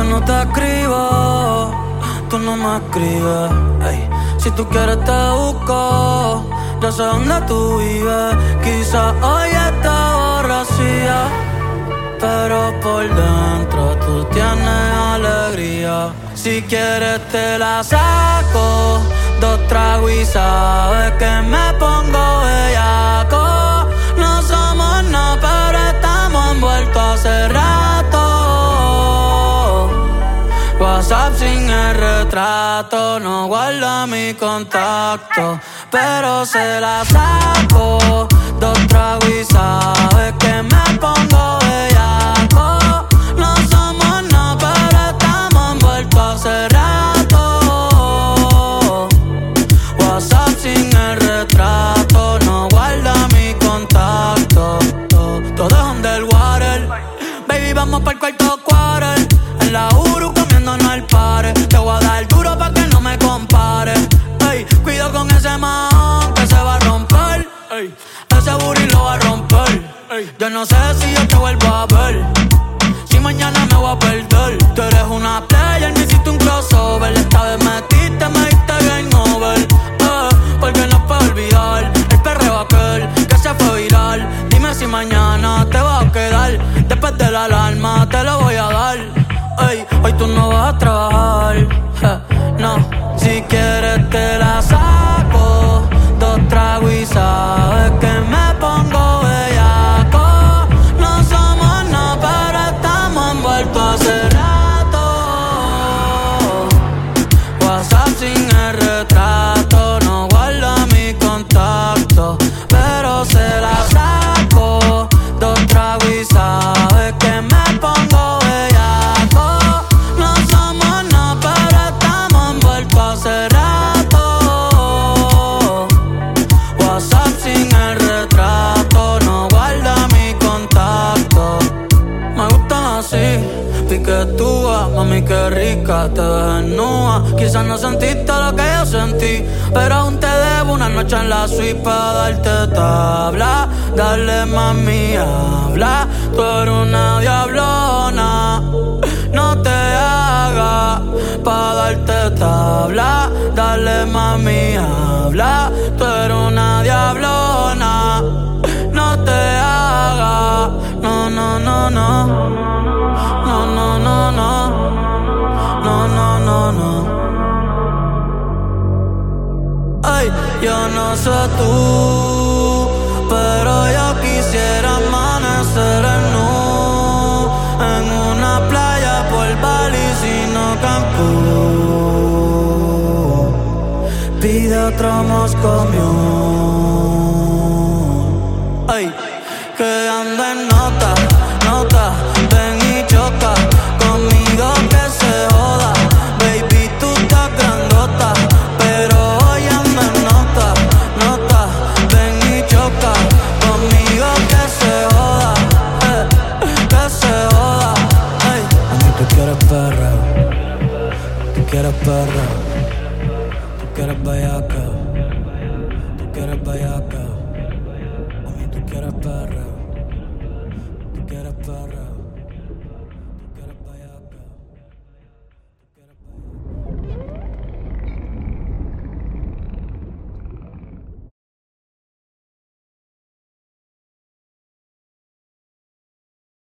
Yo no te escribo, tú no me escribes. Ey, si tú quieres te busco, yo sé dónde tú vives. Quizás hoy está borracía, pero por dentro tú tienes alegría. Si quieres te la saco, dos tragos y sabes que me pongo bellaco. WhatsApp sin el retrato, no guarda mi contacto, pero se la saco. Dos tragos y sabes que me pongo bellaco. No somos nada, pero estamos envueltos hace rato. WhatsApp sin el retrato, no guarda mi contacto. Todo es underwater. Baby, vamos para el cuarto quarter. No sé si yo te vuelvo a ver. Si mañana me voy a perder. Tú eres una player, me hiciste un crossover. Esta vez metiste, me diste game over. Eh, porque no puedo olvidar el perreo aquel que se fue viral. Dime si mañana te va a quedar. Después de la alarma te lo voy a dar. Ey, hoy tú no vas a trabajar. no, si quieres piquetúa, mami que rica, te desnuda. Quizás no sentiste lo que yo sentí, pero aún te debo una noche en la suite para darte tabla. Dale mami, habla, tú eres una diablona. No te hagas pa' darte tabla. Dale mami, habla, tú eres una diablona. No te hagas, no, no, no. No, no, no, no. No, no. Ay, yo no sé tú, pero yo quisiera amanecer en en una playa por Bali, sino Cancún. Pide otro Moscow Ay, que anda en nota, nota, quieres bellaca, tú quieres bellaca, a tú quieres perra, tú quieres perra.